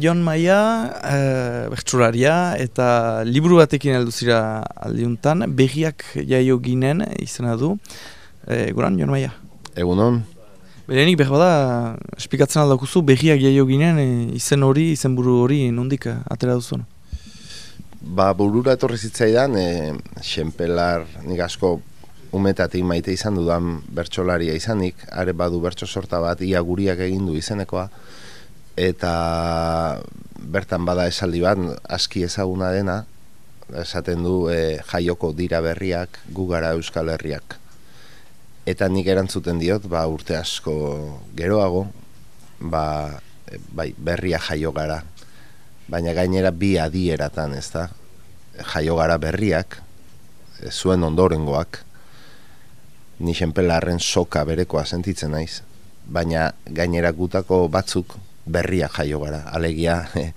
Jon Maia, e, eta liburu batekin heldu zira aldiuntan, behiak jaio ginen izena du. E, Goran, Jon Maia? Egunon. Berenik behar bada, espikatzen aldakuzu, behiak jaio ginen e, izen hori, izen buru hori, nondik atera duzu? Ba, burura etorri zitzaidan, e, xenpelar nik asko umetatik maite izan dudan bertsolaria izanik, are badu bertso sorta bat, ia guriak egin du izenekoa, eta bertan bada esaldi bat aski ezaguna dena esaten du e, jaioko dira berriak gugara euskal herriak. Eta nik erantzuten diot ba urte asko geroago ba e, bai berria jaio gara. Baina gainera bi adieratan ez da jaio gara berriak e, zuen ondorengoak. Ni xenpelarren soka berekoa sentitzen naiz. Baina gainera gutako batzuk berria jaio gara. Alegia eh,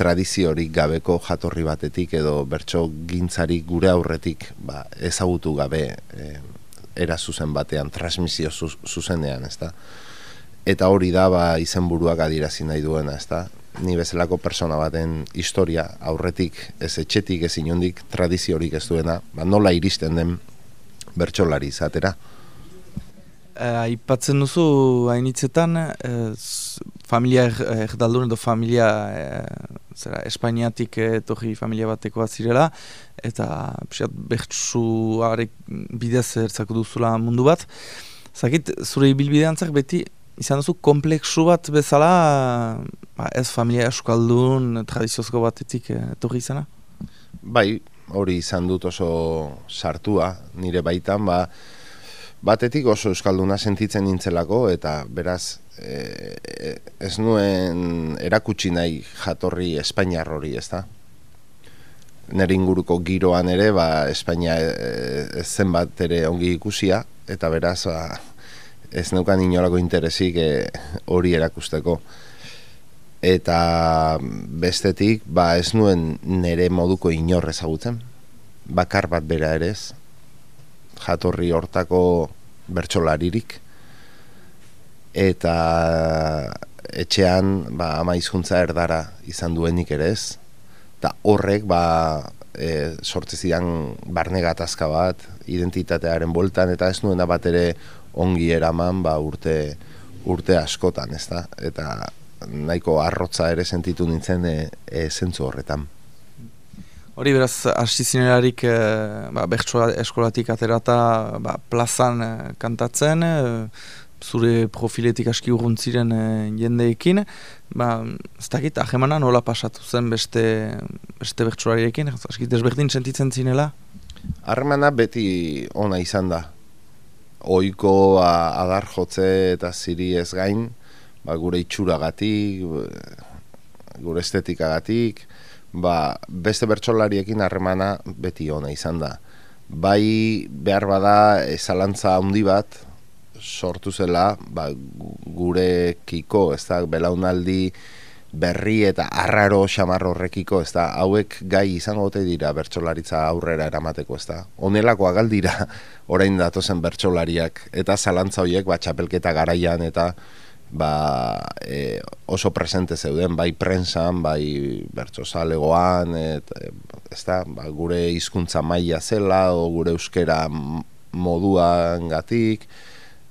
tradiziorik gabeko jatorri batetik edo bertso gintzari gure aurretik ba, ezagutu gabe eh, era zuzen batean, transmisio zuzenean, ezta? Eta hori da ba, izenburuak adirazi nahi duena, ezta? Ni bezalako persona baten historia aurretik ez etxetik ez inondik tradiziorik ez duena, ba, nola iristen den bertsolari izatera. Eh, aipatzen duzu hainitzetan eh, familia erdaldun edo familia eh, zera, Espainiatik etorri familia batekoa zirela eta pixat bertsuarek bidez ertzako duzula mundu bat Zakit, zure ibilbideantzak beti izan duzu kompleksu bat bezala ba, ez familia eskaldun tradiziozko batetik etorri izana? Bai, hori izan dut oso sartua nire baitan, ba, batetik oso euskalduna sentitzen nintzelako eta beraz e, e, ez nuen erakutsi nahi jatorri Espainiar hori, ezta? Nere inguruko giroan ere, ba, Espainia e, ez zen bat ere ongi ikusia, eta beraz, ba, ez neukan inolako interesik e, hori erakusteko. Eta bestetik, ba, ez nuen nere moduko inor ezagutzen, bakar bat bera ere ez, jatorri hortako bertsolaririk. Eta etxean ba, ama hizkuntza erdara izan duenik ere ez. Eta horrek ba, e, sortze zidan barne gatazka bat identitatearen boltan eta ez nuena bat ere ongi eraman ba, urte, urte askotan ez da? eta nahiko arrotza ere sentitu nintzen e, e, zentzu horretan Hori beraz, hasi zinerarik e, ba, eskolatik aterata ba, plazan eh, kantatzen, e, zure profiletik aski urruntziren e, jendeekin, ba, ez dakit, ahemana nola pasatu zen beste, beste bertsulariekin, aski desberdin sentitzen zinela? Harremana beti ona izan da. Oiko ba, adar jotze eta ziri ez gain, ba, gure itxuragatik, gure estetikagatik, ba, beste bertsolariekin harremana beti ona izan da. Bai behar bada ezalantza handi bat sortu zela ba, gure kiko, ez da, belaunaldi berri eta arraro xamar horrekiko, ez da, hauek gai izango gote dira bertsolaritza aurrera eramateko, ez da. Honelako agaldira orain datozen bertsolariak eta zalantza horiek ba, txapelketa garaian eta ba, e, oso presente zeuden, bai prensan, bai bertsozalegoan, et, e, ez da, ba, gure hizkuntza maila zela, o gure euskera moduan gatik,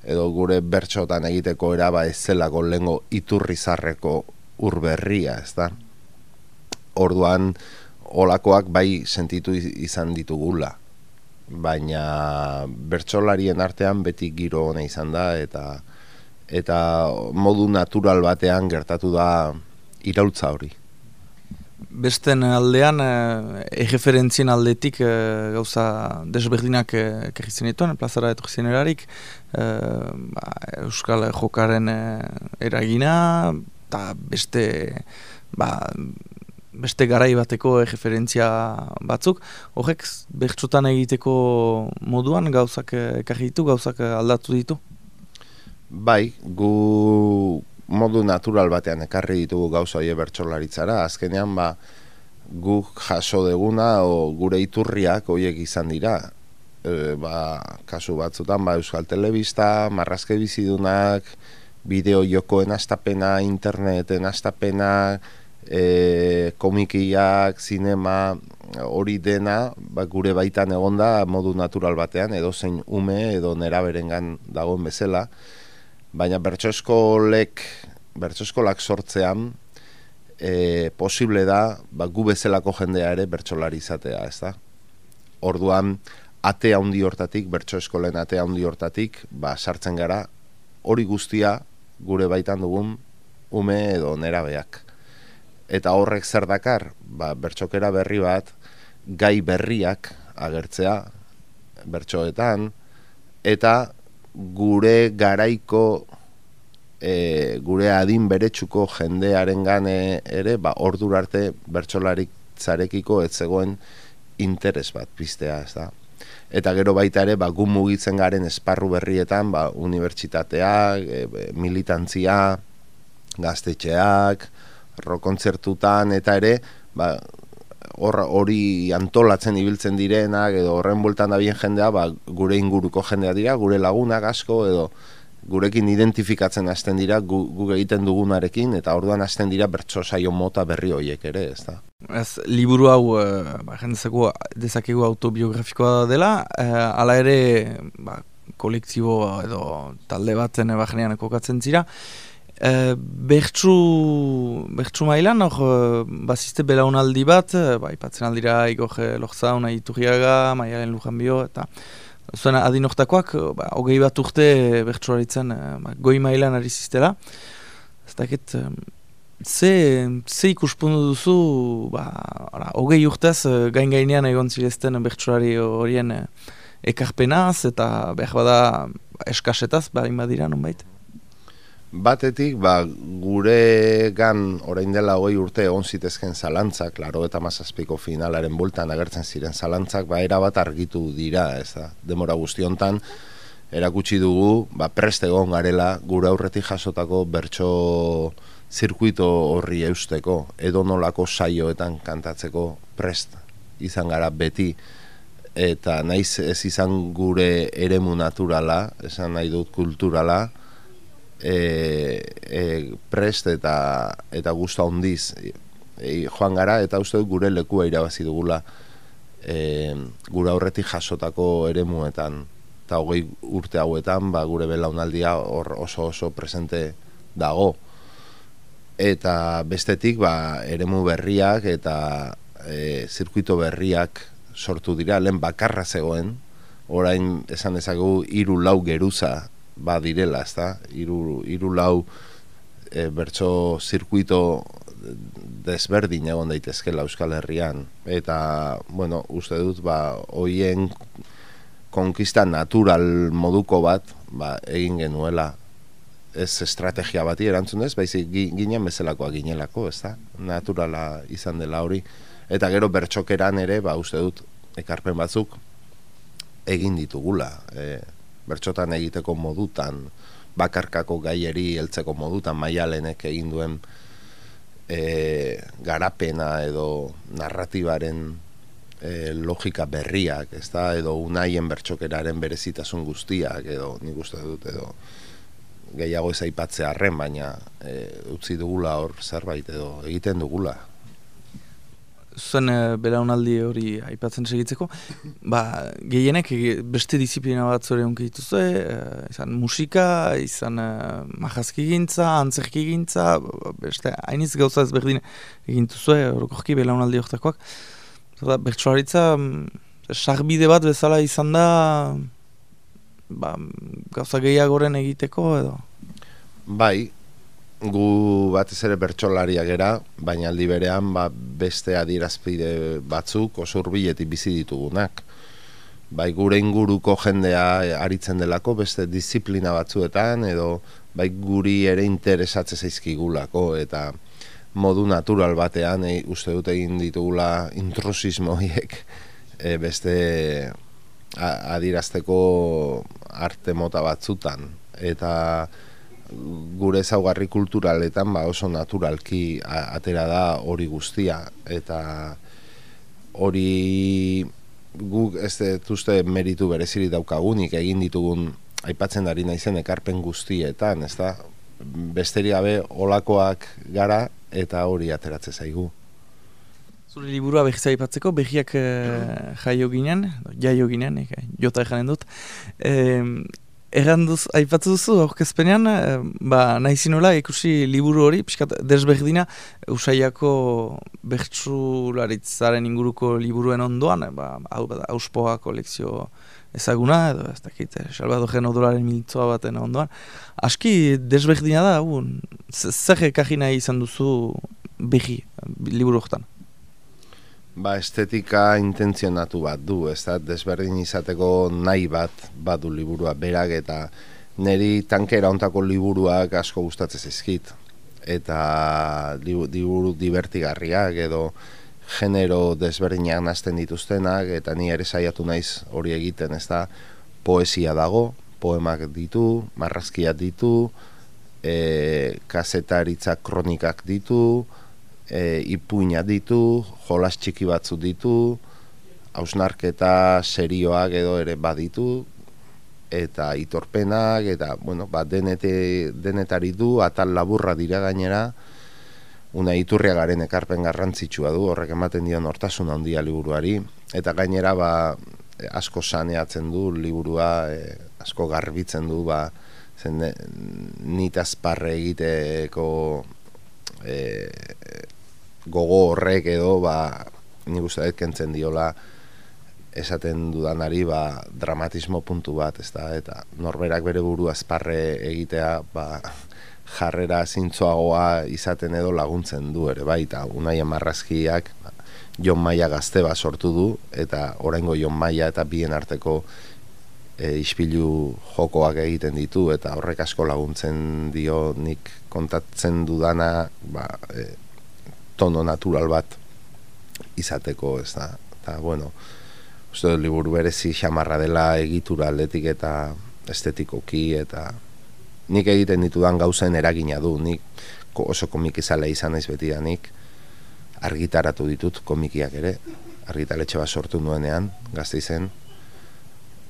edo gure bertxotan egiteko eraba ez zelako lengo iturrizarreko urberria, ez da. Orduan, olakoak bai sentitu izan ditugula, baina bertsolarien artean beti giro hona izan da, eta eta modu natural batean gertatu da iraultza hori. Besten aldean, e, erreferentzien aldetik e, gauza desberdinak e, kerri zenituen, plazara etorri zenerarik, e, ba, Euskal Jokaren eragina, eta beste, ba, beste garai bateko erreferentzia batzuk, horrek bertxotan egiteko moduan gauzak ekarri ditu, gauzak aldatu ditu? Bai, gu modu natural batean ekarri ditugu gauza hori bertsolaritzara, azkenean ba, gu jaso deguna o gure iturriak horiek izan dira. E, ba, kasu batzutan, ba, Euskal Telebista, Marrazke Bizidunak, bideo jokoen astapena, interneten astapena, e, komikiak, zinema, hori dena, ba, gure baitan egonda modu natural batean, edo zein ume, edo nera berengan dagoen bezala, baina bertso eskolek, bertso eskolak sortzean, e, posible da, ba, gu bezalako jendea ere bertsolari izatea, ez da? Orduan, ate handi hortatik, bertso eskolen ate handi hortatik, ba, sartzen gara, hori guztia gure baitan dugun ume edo nerabeak. Eta horrek zer dakar, ba, bertxokera berri bat, gai berriak agertzea bertsoetan, eta gure garaiko e, gure adin beretsuko jendearen gane ere, ba, ordur arte bertsolarik zarekiko ez zegoen interes bat piztea, ez da eta gero baita ere ba, gu mugitzen garen esparru berrietan ba, unibertsitateak, e, militantzia, gaztetxeak, rokontzertutan eta ere ba, hori antolatzen ibiltzen direnak edo horren bultan da bien jendea ba, gure inguruko jendea dira, gure lagunak asko edo gurekin identifikatzen hasten dira gu, gu egiten dugunarekin eta orduan hasten dira bertso saio mota berri horiek ere, ez da. Ez, liburu hau, e, ba, jendezako dezakegu autobiografikoa dela, e, ala ere, ba, kolektibo edo talde batzen jenean kokatzen zira, e, bertsu, bertsu mailan, hor, bazizte belaunaldi bat, ba, ipatzen aldira igor lortzauna iturriaga, maialen lujan bio, eta zuen adinoktakoak, ba, hogei bat urte bertsuaritzen eh, ba, goi mailan ari ziztela. Ez dakit, ze, ze ikuspundu duzu, ba, ora, hogei urtez eh, gain gainean egon zirezten bertsuari horien eh, ekarpenaz eta behar bada eskasetaz, ba, badira non baita batetik, ba, gure gan orain dela hogei urte on zitezken zalantzak, laro eta mazazpiko finalaren bultan agertzen ziren zalantzak, ba, erabat argitu dira, ez da, demora guztiontan, erakutsi dugu, ba, preste egon garela, gure aurretik jasotako bertso zirkuito horri eusteko, edo nolako saioetan kantatzeko prest izan gara beti, eta naiz ez izan gure eremu naturala, esan nahi dut kulturala, e, e, prest eta eta gusta hondiz e, joan gara eta uste dut gure lekua irabazi dugula e, gure aurretik jasotako eremuetan. Eta hogei urte hauetan ba, gure belaunaldia hor oso oso presente dago. Eta bestetik ba, eremu berriak eta e, zirkuito berriak sortu dira, lehen bakarra zegoen. Orain esan dezagu hiru lau geruza ba direla, ezta? Hiru hiru lau e, bertso zirkuito desberdin egon daitezkela Euskal Herrian eta bueno, uste dut ba hoien konkista natural moduko bat ba, egin genuela ez estrategia bati erantzunez, baizik ginen bezalakoa ginelako, ez da? Naturala izan dela hori. Eta gero bertxokeran ere, ba, uste dut, ekarpen batzuk egin ditugula. E, bertxotan egiteko modutan, bakarkako gaieri heltzeko modutan maialenek egin duen e, garapena edo narratibaren e, logika berriak, ez da, edo unaien bertxokeraren berezitasun guztiak, edo nik uste dut, edo gehiago ez aipatzea arren, baina e, utzi dugula hor zerbait, edo egiten dugula zuen e, belaunaldi hori aipatzen segitzeko, ba, gehienek beste disiplina bat zure unki dituzue, e, izan musika, izan e, mahazki gintza, antzerki gintza, beste hainiz gauza ez berdin egin duzue, orokorki belaunaldi horretakoak. Bertsuaritza, sarbide bat bezala izan da, ba, gauza gehiagoren egiteko edo? Bai, gu batez ere bertsolaria gera, baina aldi berean ba, beste adierazpide batzuk oso urbiletik bizi ditugunak. Bai gure inguruko jendea aritzen delako beste disiplina batzuetan edo bai guri ere interesatze zaizkigulako eta modu natural batean e, uste dut egin ditugula intrusismo e, beste adirazteko arte mota batzutan eta gure ezaugarri kulturaletan ba oso naturalki atera da hori guztia eta hori guk ez dituzte meritu bereziri daukagunik egin ditugun aipatzen ari naizen ekarpen guztietan, ez da? Besteri gabe olakoak gara eta hori ateratze zaigu. Zure liburua behiz aipatzeko, behiak jaio ginen, jaio ginen, jota eganen dut. Erranduz, aipatzu duzu, aurkezpenean, eh, ba, nahi zinola, ikusi liburu hori, piskat, desberdina, usaiako bertsularitzaren inguruko liburuen ondoan, ba, hau, ba, auspoa kolekzio ezaguna, edo, ez dakit, eh, Salvador Genodolaren miltzoa baten ondoan. Aski, desberdina da, hau, zer ekajina izan duzu behi, liburu horretan? Ba, estetika intentzionatu bat du, ez da, desberdin izateko nahi bat badu liburua berak eta niri tankera ontako liburuak asko gustatzen zizkit eta liburu divertigarriak edo genero desberdinak nazten dituztenak eta ni ere saiatu naiz hori egiten, ez da, poesia dago, poemak ditu, marrazkiak ditu, e, kasetaritza kronikak ditu, e, ipuina ditu, jolas txiki batzu ditu, hausnarketa serioak edo ere baditu, eta itorpenak, eta, bueno, ba, denete, denetari du, atal laburra dira gainera, una iturria garen ekarpen garrantzitsua du, horrek ematen dion hortasun handia liburuari, eta gainera, ba, asko saneatzen du liburua, e, asko garbitzen du, ba, zen, nitaz parre egiteko e, gogo horrek edo ba ni gustatzen kentzen diola esaten dudanari ba dramatismo puntu bat, ezta? Eta norberak bere buru azparre egitea ba jarrera zintzoagoa izaten edo laguntzen du ere. Bai eta unaia marrazkiak ba, Jon Maia gazte bat sortu du eta oraingo Jon Maia eta bien arteko e, ispilu jokoak egiten ditu eta horrek asko laguntzen dio nik kontatzen dudana ba, e, tono natural bat izateko, ez da, eta, bueno, uste dut, liburu berezi xamarra dela egitura aldetik eta estetikoki, eta nik egiten ditudan gauzen eragina du, nik oso komikizale izan naiz beti da, nik. Argitaratu ditut komikiak ere, argitaletxe bat sortu nuenean, gazte izen,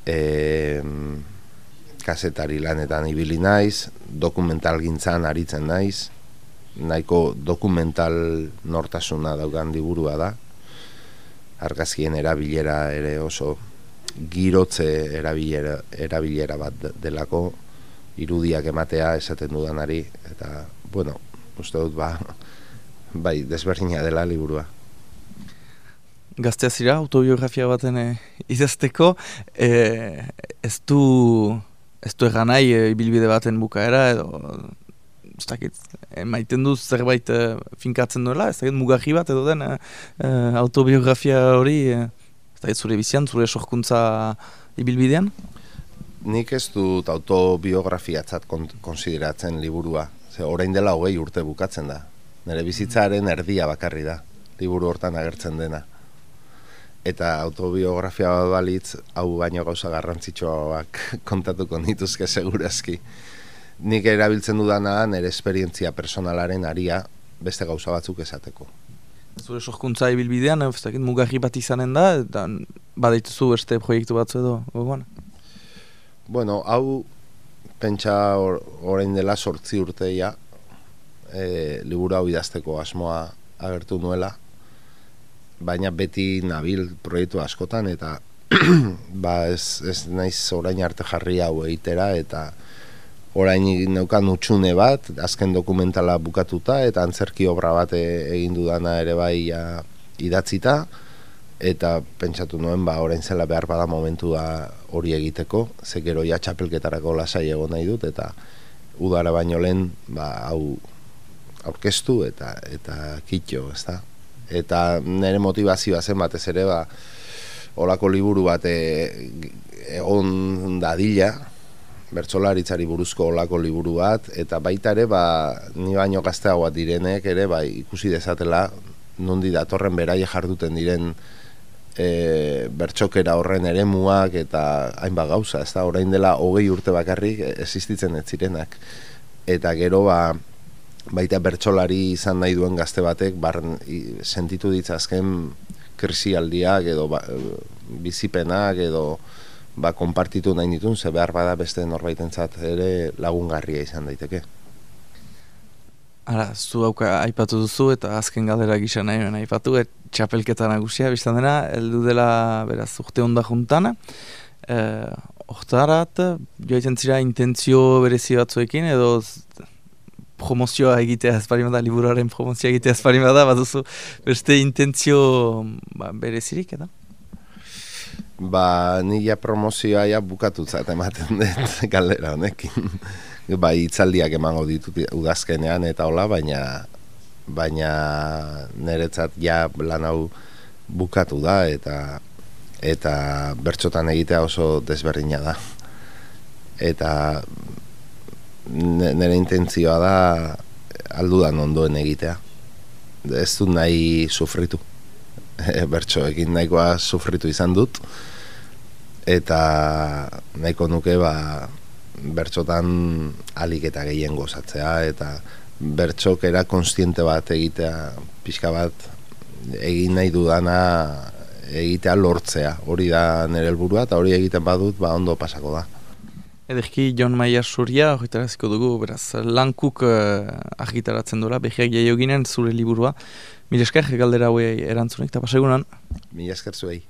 e, kasetari lanetan ibili naiz, dokumental gintzan aritzen naiz, nahiko dokumental nortasuna daugan diburua da. Argazkien erabilera ere oso girotze erabilera, erabilera bat delako irudiak ematea esaten dudanari eta bueno, uste dut ba bai, desberdina dela liburua. Gaztea zira, autobiografia baten e, idazteko, e, ez du ez du eganai e, ibilbide baten bukaera edo ez dakit, maiten duz zerbait uh, finkatzen duela, ez dakit mugarri bat edo den uh, autobiografia hori, uh, ez dakit zure bizian, zure sorkuntza ibilbidean? Nik ez dut autobiografiatzat konsideratzen liburua, ze orain dela hogei urte bukatzen da. Nere bizitzaren erdia bakarri da, liburu hortan agertzen dena. Eta autobiografia balitz, hau baino gauza garrantzitsuak kontatuko nituzke segurazki nik erabiltzen dudana nire esperientzia personalaren aria beste gauza batzuk esateko. Zure sorkuntza ibilbidean, ez dakit, mugarri bat izanen da, eta badaituzu beste proiektu batzu edo, gogoan? Bueno, hau, pentsa orain dela sortzi urteia, e, liburu hau idazteko asmoa agertu nuela, baina beti nabil proiektu askotan, eta ba ez, ez naiz orain arte jarri hau eitera, eta orain neukan utxune bat, azken dokumentala bukatuta, eta antzerki obra bat e, egin dudana ere bai ja, idatzita, eta pentsatu nuen, ba, orain zela behar bada momentua hori egiteko, ze gero ja txapelketarako lasai egon nahi dut, eta udara baino lehen, ba, hau aurkeztu eta eta kitxo, ez da? Eta nire motivazioa zen batez ere, ba, olako liburu bat e, egon dadila, bertsolaritzari buruzko olako liburu bat eta baita ere ba ni baino gazteagoa direnek ere bai ikusi dezatela nondi datorren beraie jarduten diren e, bertxokera horren eremuak eta hainbat gauza, ez da, orain dela hogei urte bakarrik existitzen ez zirenak. Eta gero ba, baita bertsolari izan nahi duen gazte batek, bar, sentitu ditzazken krisialdiak edo ba, bizipenak edo ba, konpartitu nahi ditun, ze behar bada beste norbaitentzat ere lagungarria izan daiteke. Hala, zu hauka aipatu duzu eta azken galdera gisa nahi aipatu, et, txapelketa nagusia, biztan dena, heldu dela, beraz, urte honda juntana. Eh, Hortarat, joaitzen zira intentzio berezi batzuekin, edo promozioa egitea ezparimada, liburuaren promozioa egitea ezparimada, bat duzu beste intentzio ba, berezirik, edo? Ba, nila promozioa ja bukatutzat ematen dut galdera honekin. ba, itzaldiak emango ditut udazkenean eta hola, baina baina niretzat ja lan hau bukatu da eta eta bertxotan egitea oso desberdina da. Eta nire intentzioa da aldudan ondoen egitea. Ez dut nahi sufritu. Bertxo egin nahikoa sufritu izan dut. Eta nahiko nuke ba, bertxotan alik eta gehien gozatzea. Eta bertxok era konstiente bat egitea pixka bat egin nahi dudana egitea lortzea. Hori da nire helburua eta hori egiten badut ba ondo pasako da. Ederki John Maia Suria horretaraziko dugu, beraz, lankuk uh, argitaratzen dura, behiak jaio ginen zure liburua. Mil esker, galdera hauei erantzunik, eta pasegunan? Mil esker zuei.